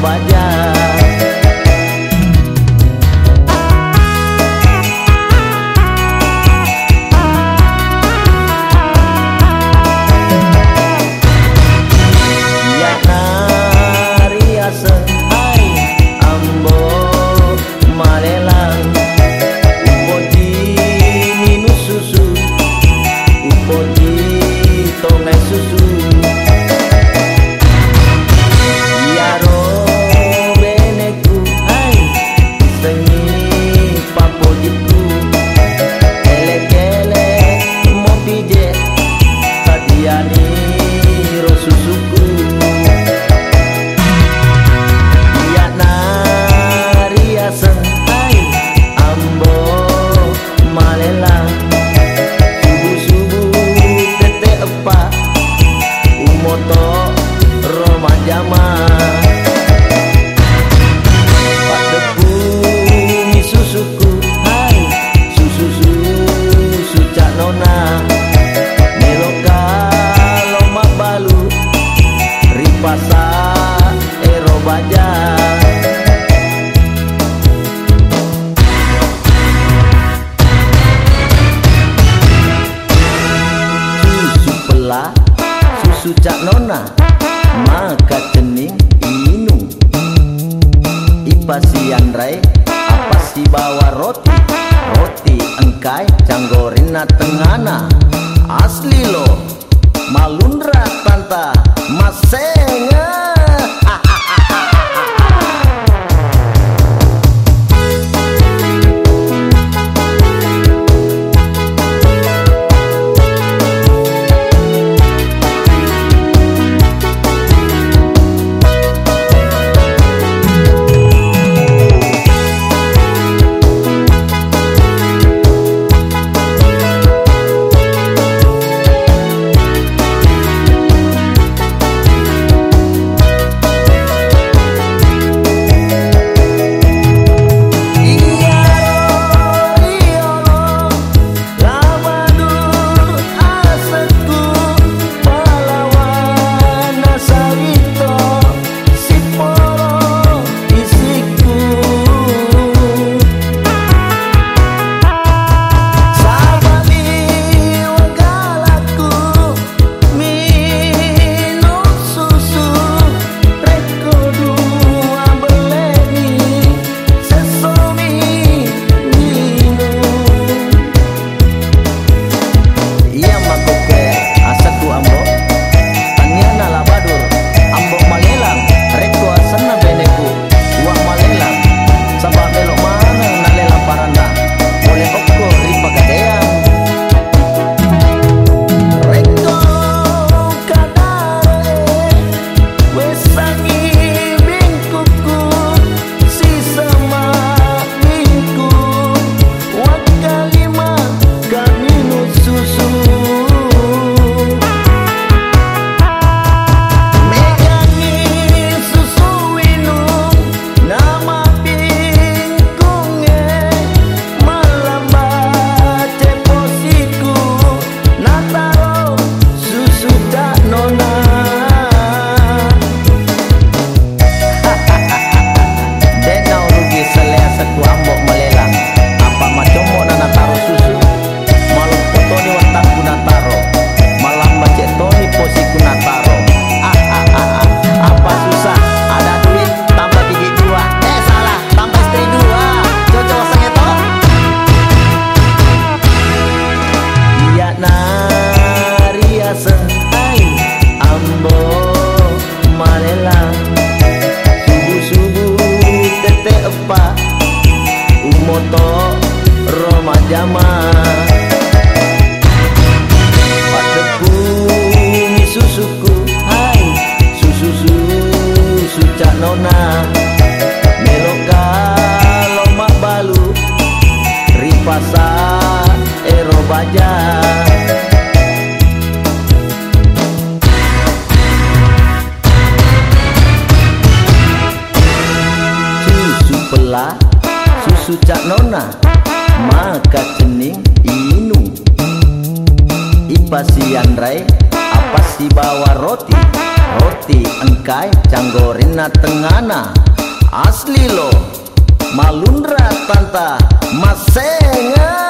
вода pajama Patepuni susuku Hai susu susu suca nona. Melo kalau balu Ripasa ero bajang apa si bawa roti? Roti engkai canggorina tengana. Asli lo malundra tanta masenga. Nona Susu cak nona Maka cening inu. Ipasian rai Apa si bawa roti? Roti engkai canggorina tengana. Asli lo Malundra tanta Masenga